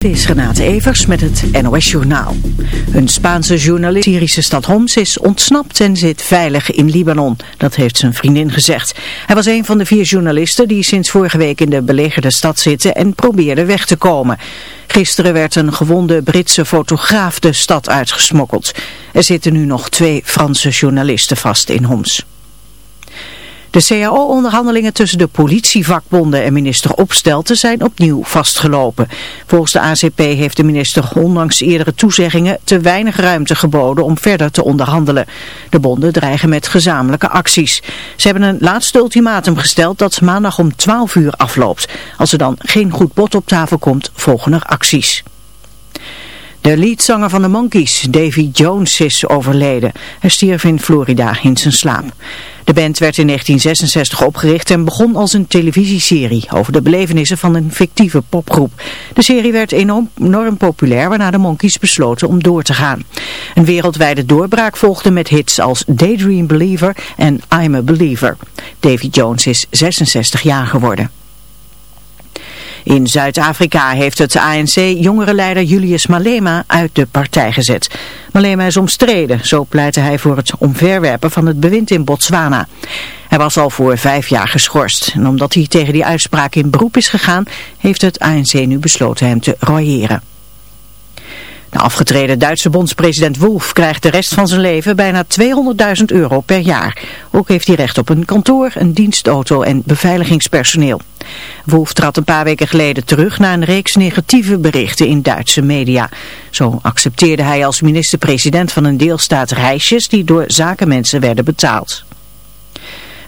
Dit is Renate Evers met het NOS Journaal. Een Spaanse journalist Syrische stad Homs is ontsnapt en zit veilig in Libanon. Dat heeft zijn vriendin gezegd. Hij was een van de vier journalisten die sinds vorige week in de belegerde stad zitten en probeerden weg te komen. Gisteren werd een gewonde Britse fotograaf de stad uitgesmokkeld. Er zitten nu nog twee Franse journalisten vast in Homs. De CAO-onderhandelingen tussen de politievakbonden en minister Opstelten zijn opnieuw vastgelopen. Volgens de ACP heeft de minister ondanks eerdere toezeggingen te weinig ruimte geboden om verder te onderhandelen. De bonden dreigen met gezamenlijke acties. Ze hebben een laatste ultimatum gesteld dat maandag om 12 uur afloopt. Als er dan geen goed bod op tafel komt, volgen er acties. De leadzanger van de Monkees, Davy Jones, is overleden. Hij stierf in Florida in zijn slaap. De band werd in 1966 opgericht en begon als een televisieserie over de belevenissen van een fictieve popgroep. De serie werd enorm, enorm populair waarna de Monkees besloten om door te gaan. Een wereldwijde doorbraak volgde met hits als Daydream Believer en I'm a Believer. Davy Jones is 66 jaar geworden. In Zuid-Afrika heeft het ANC jongerenleider Julius Malema uit de partij gezet. Malema is omstreden, zo pleitte hij voor het omverwerpen van het bewind in Botswana. Hij was al voor vijf jaar geschorst en omdat hij tegen die uitspraak in beroep is gegaan, heeft het ANC nu besloten hem te royeren. De afgetreden Duitse bondspresident Wolf krijgt de rest van zijn leven bijna 200.000 euro per jaar. Ook heeft hij recht op een kantoor, een dienstauto en beveiligingspersoneel. Wolf trad een paar weken geleden terug na een reeks negatieve berichten in Duitse media. Zo accepteerde hij als minister-president van een deelstaat reisjes die door zakenmensen werden betaald.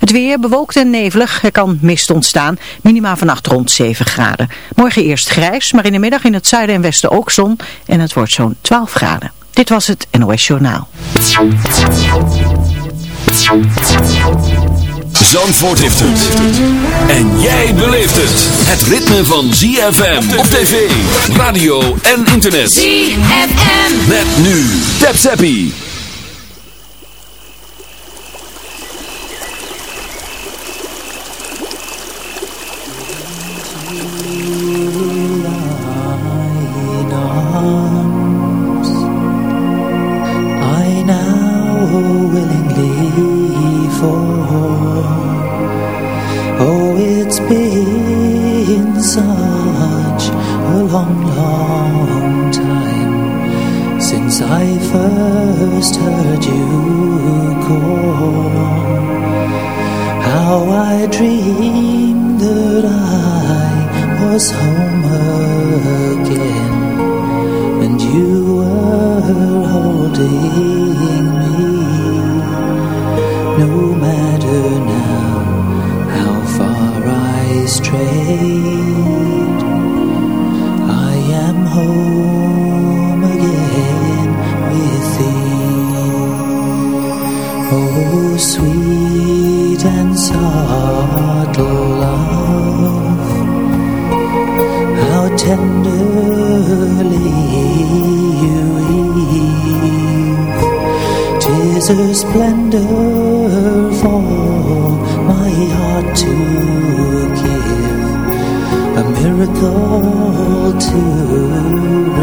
Het weer bewolkt en nevelig. Er kan mist ontstaan. Minima vannacht rond 7 graden. Morgen eerst grijs, maar in de middag in het zuiden en westen ook zon. En het wordt zo'n 12 graden. Dit was het NOS Journaal. Zandvoort heeft het. En jij beleeft het. Het ritme van ZFM op tv, radio en internet. ZFM. Met nu. Tap Zappie.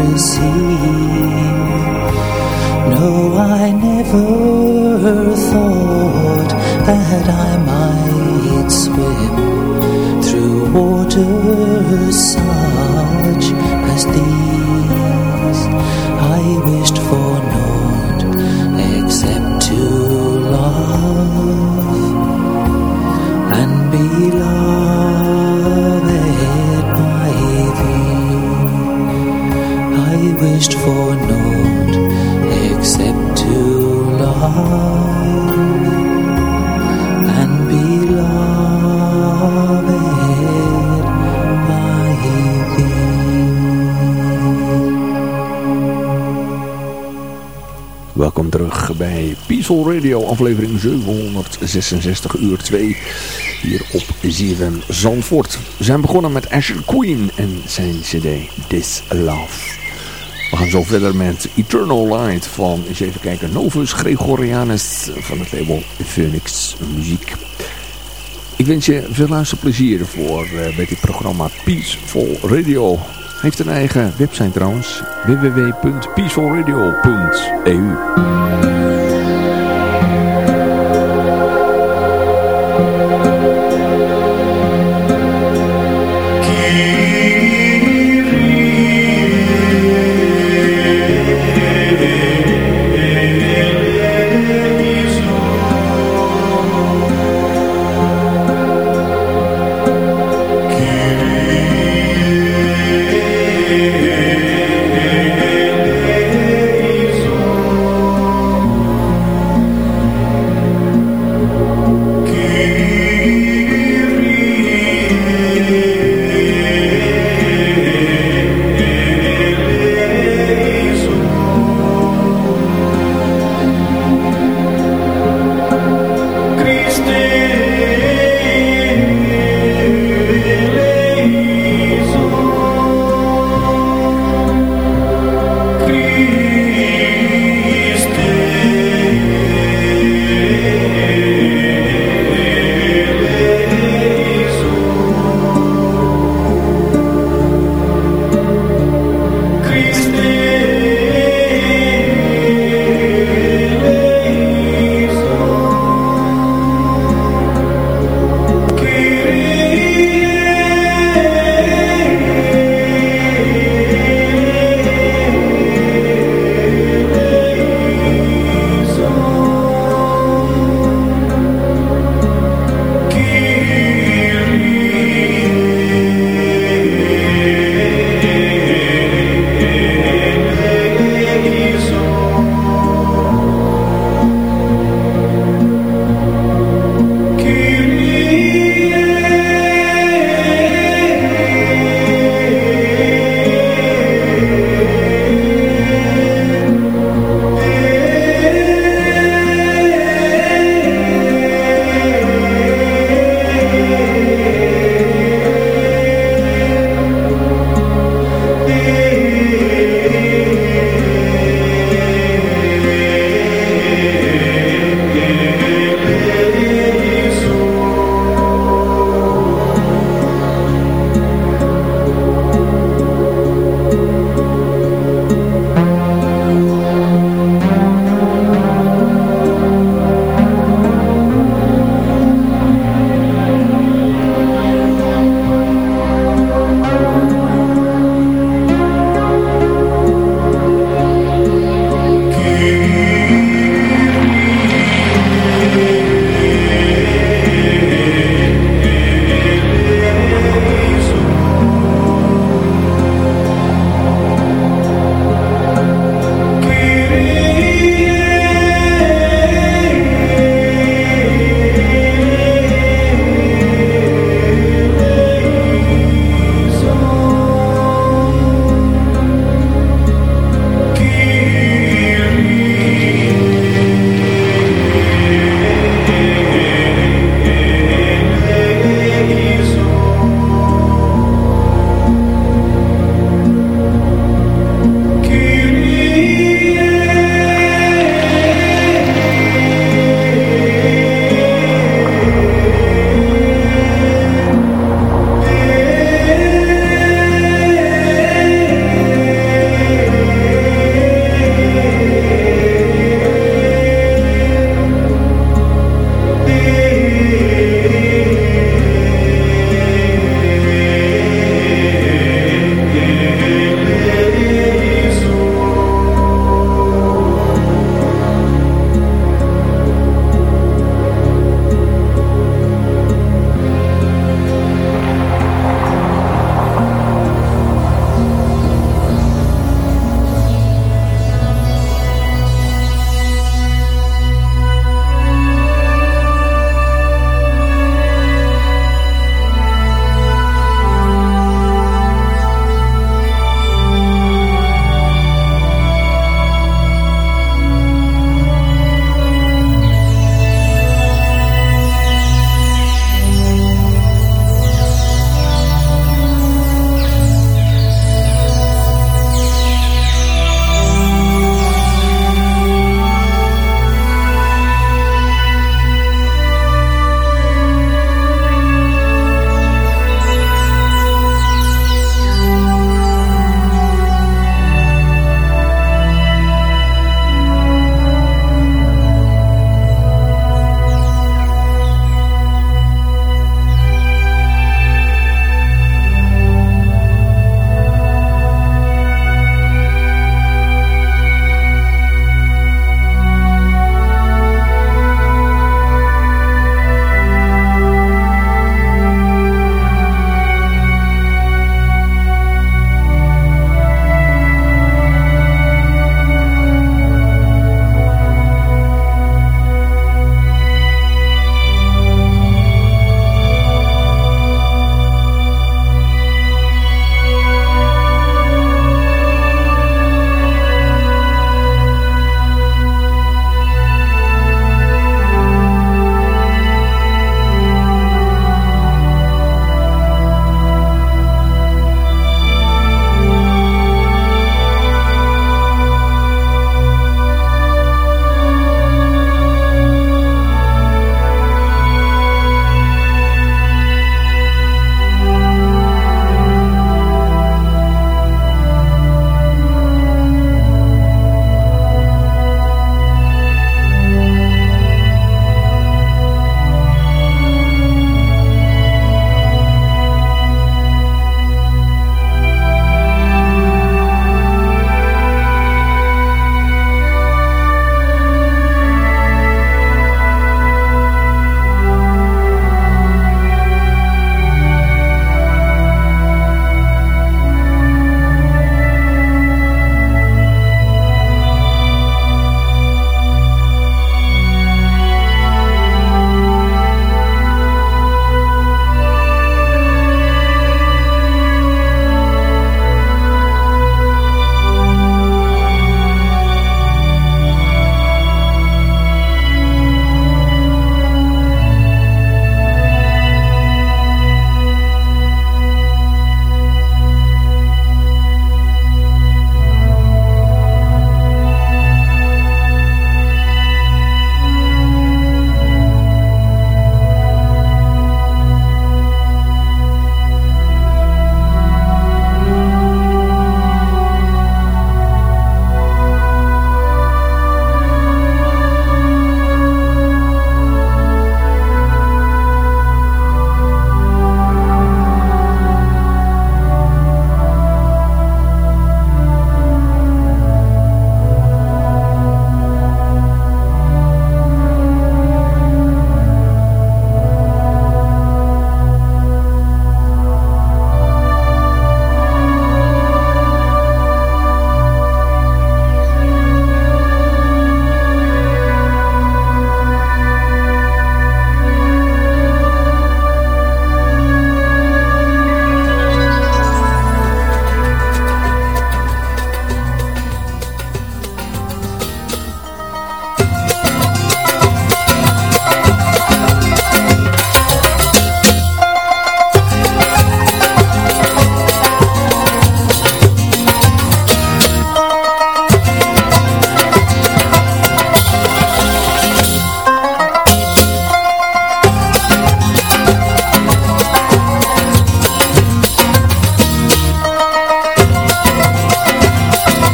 Receive. No, I never thought that I might swim through waters such as these. I wished for naught except to love and be loved wished for naught except to love and be loved by Welkom terug bij Peaceful Radio, aflevering 766 uur 2, hier op ZFM Zandvoort. We zijn begonnen met Asher Queen en zijn cd This Love. Zo verder met Eternal Light van, eens even kijken, Novus Gregorianus van het label Phoenix Muziek. Ik wens je veel luisterplezier voor uh, bij dit programma Peaceful Radio. heeft een eigen website trouwens. www.peacefulradio.eu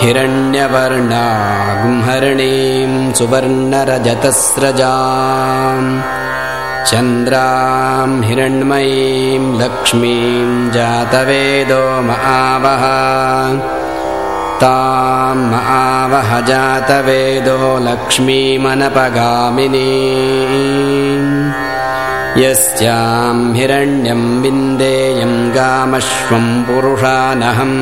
हिरण्यवर्णागुंहरणीं सुवर्णरजतस्रजाम्। चन्द्रां हिरण्मयीं लक्ष्मीं जातवेदो महावः। तां महावह जातवेदो लक्ष्मीमनपगामिनी यस्यां हिरण्यं विन्देयं गामश्वं पुरुषानहम्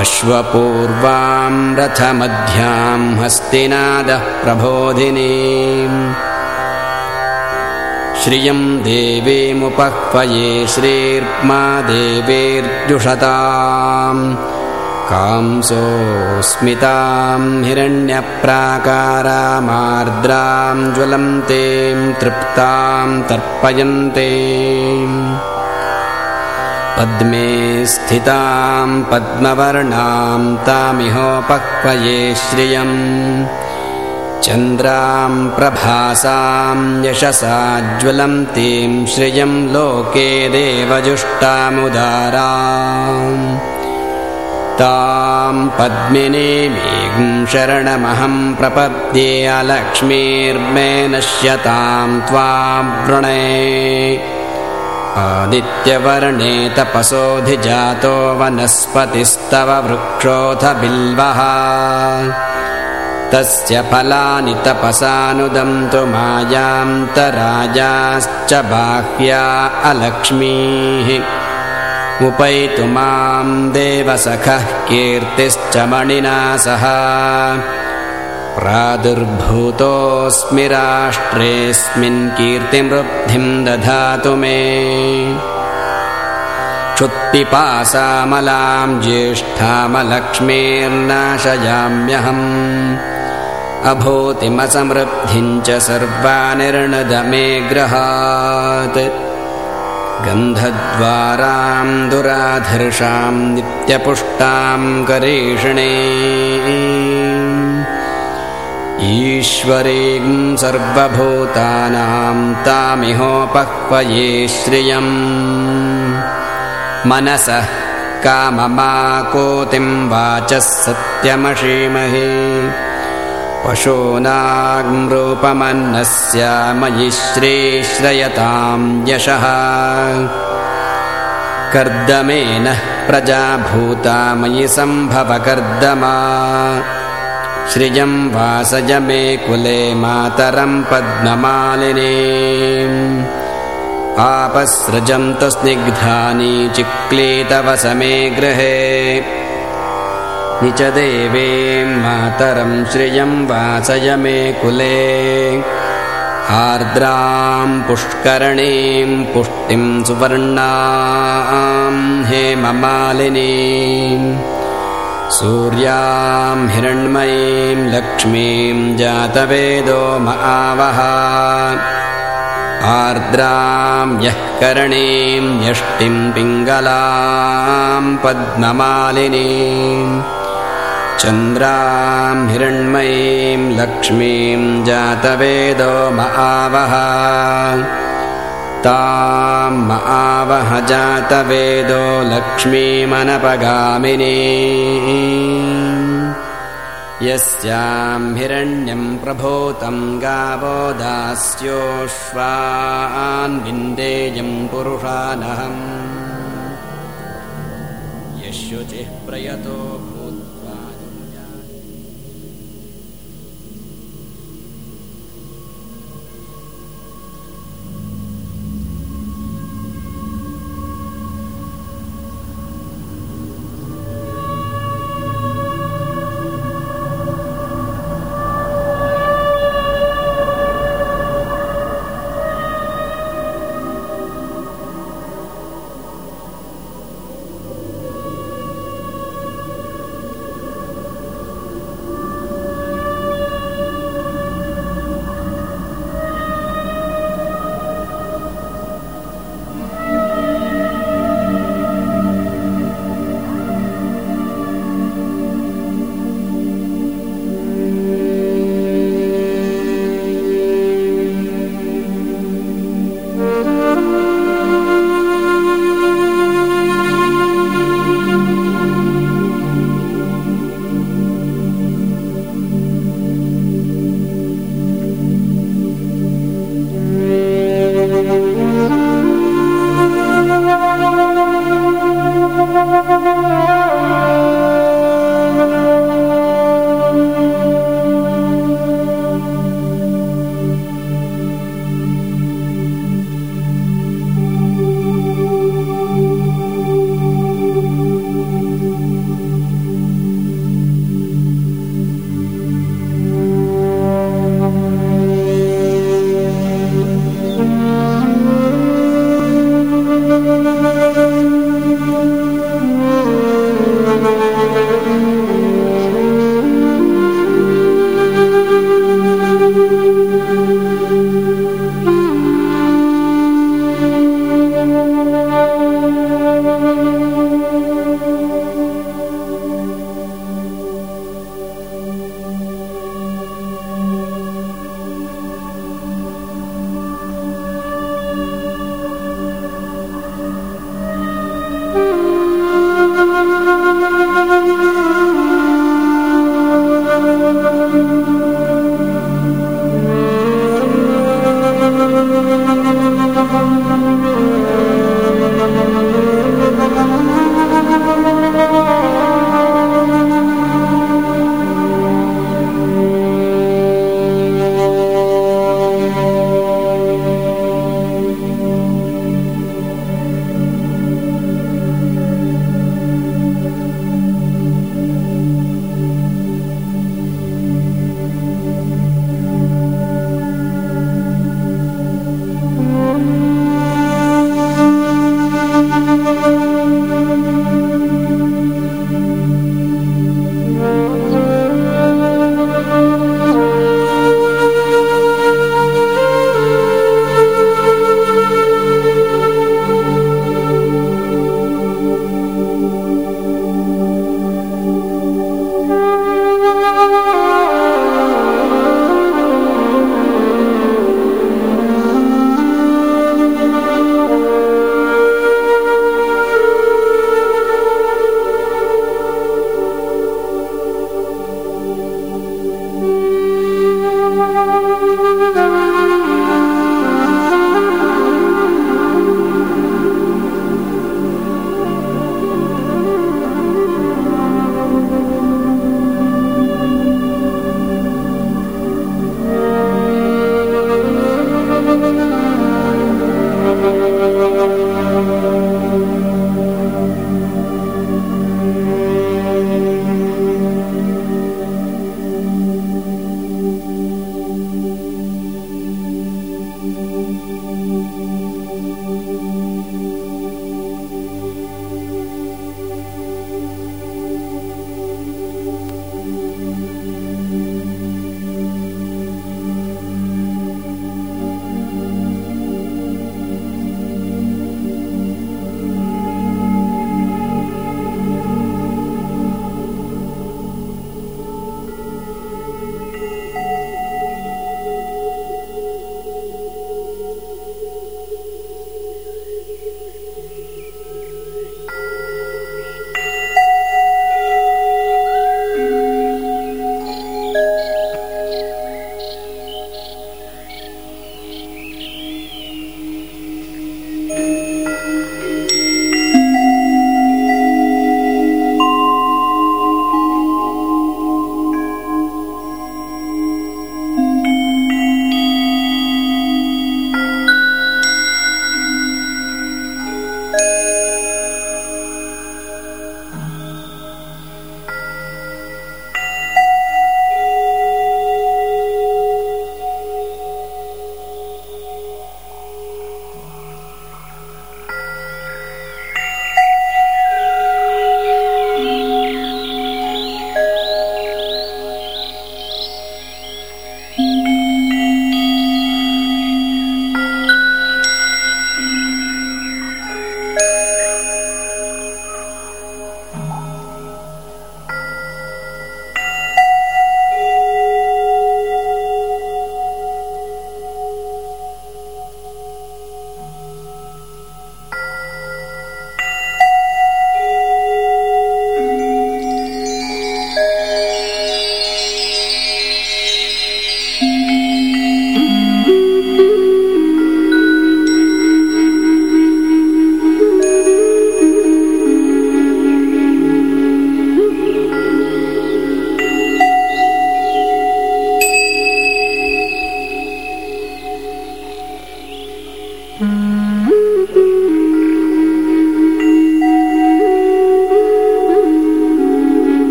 अश्वपूर्वां रथमध्यां हस्तिनादः प्रबोधिनी श्रियं देवीमुपह्वये श्रीर्मा देवीर्जुषताम् कांसोऽस्मितां हिरण्यप्राकारामार्द्रां ज्वलन्तीं तृप्तां तर्पयन्ते पद्मे स्थितां पद्मवर्णां तामिहोपक्वये श्रियम्। चन्द्रां प्रभासां यशसा ज्वलन्तीं श्रियं लोके देवजुष्टामुदारा तां पद्मिनीमेघं शरणमहं प्रपद्ये अलक्ष्मीर्मे नश्यतां त्वां वृणे। आदित्यवर्णे तपसोऽधिजातो वनस्पतिस्तव वृक्षोऽथ बिल्वः। तस्य फलानि तपसानुदन्तु मायान्तराजाश्च बाह्या अलक्ष्मीः उपैतु मां देवसखः कीर्तिश्च मणिना सह। प्रादुर्भूतोऽस्मि राष्ट्रेऽस्मिन् कीर्तिमृद्धिं दधातु मे। क्षुत्पिपासामलां ज्येष्ठामलक्ष्मीर्नाशयाम्यहम्। अभूतिमसमृद्धिं च सर्वानिर्णदमे ग्रहात् गन्धद्वारां दुराधर्षां नित्यपुष्टां करीषिणे। ईश्वरीं सर्वभूतानां तामिहोपह्वये श्रियम्। मनसः काममाकोतिं वाचः सत्यमशीमहि पशूनाग्रूपमन्नस्य मयि श्रीश्रयतां यशः। कर्दमेन प्रजाभूता मयि सम्भवकर्दमा। श्रियं वासय मे कुले मातरं पद्ममालिनी। आपसृजन्तु स्निग्धानि चिक्लीतवसमे गृहे निच देवीं मातरं श्रियं वासय मे कुले। आर्द्रां पुष्करणीं पुष्टिं सुवर्णां हेममालिनीं। सूर्यां हिरण्मयीं लक्ष्मीं जातवेदो महावः। आर्द्रां यः करणीं यष्टिं पिङ्गलां पद्ममालिनीं चन्द्रां हिरण्मयीं लक्ष्मीं जातवेदो महावः तां महावह जातवेदो लक्ष्मीमनपगामिनी। यस्यां हिरण्यं प्रभूतं गावो दास्योऽश्वान् विन्देयं पुरुषानहम्। यशुचिः प्रयतो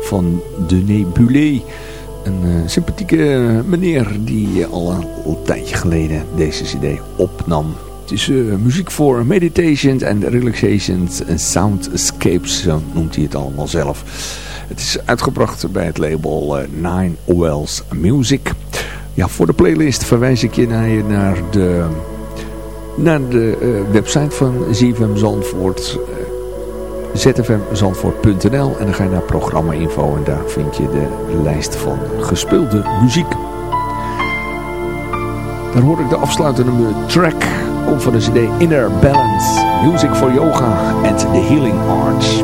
van de Nebulé. Een uh, sympathieke meneer die al een tijdje geleden deze cd opnam. Het is uh, muziek voor meditations en relaxations en soundscapes, zo noemt hij het allemaal zelf. Het is uitgebracht bij het label Nine Wells Music. Ja, voor de playlist verwijs ik je naar, de, naar de website van ZFM Zandvoort zfmzandvoort.nl en dan ga je naar programma info en daar vind je de lijst van gespeelde muziek. Daar hoor ik de afsluitende track, komt van de cd Inner Balance, Music for Yoga and the Healing Arts.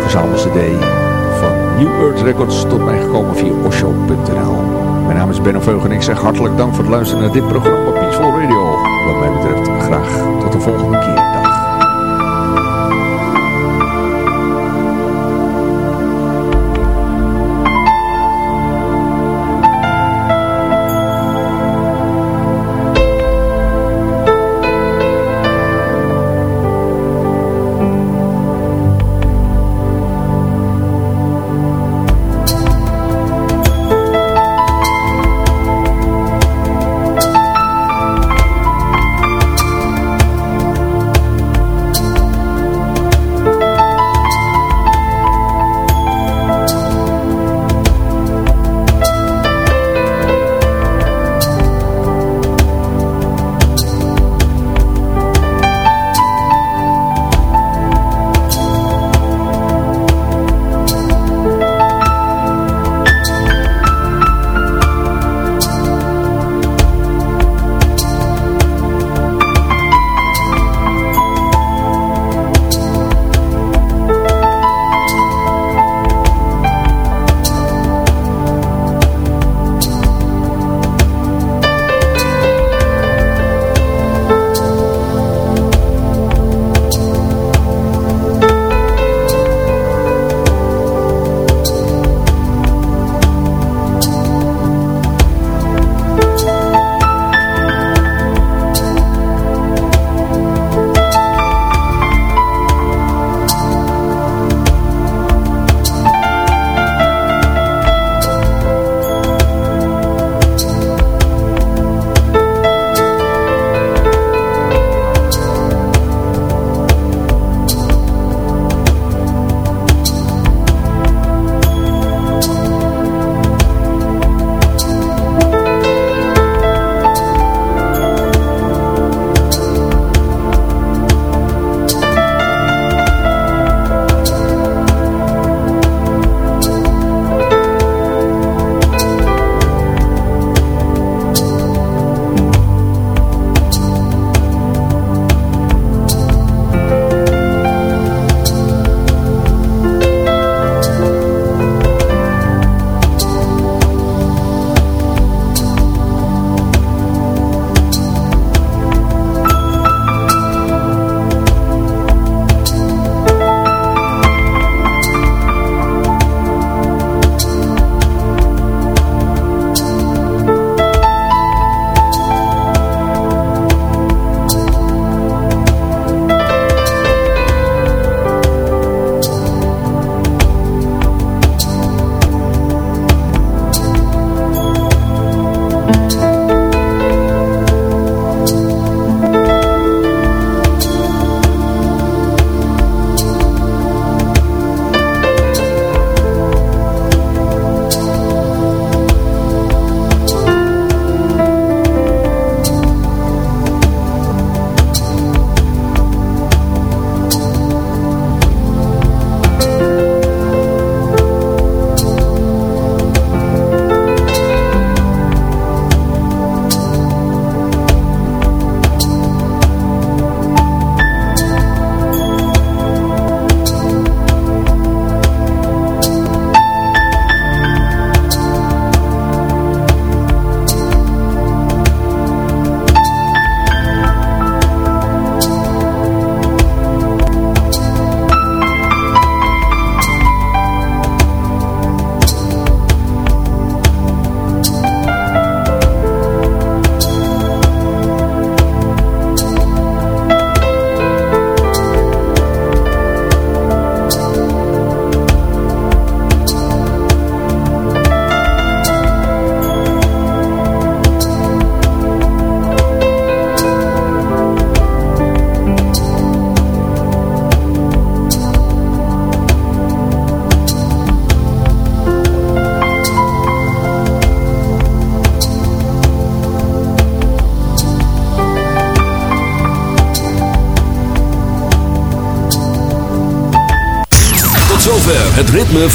Verzamel cd van New Earth Records tot mij gekomen via osho.nl. Mijn naam is Benno Veug en ik zeg hartelijk dank voor het luisteren naar dit programma Peaceful Radio. Wat mij betreft graag tot de volgende keer.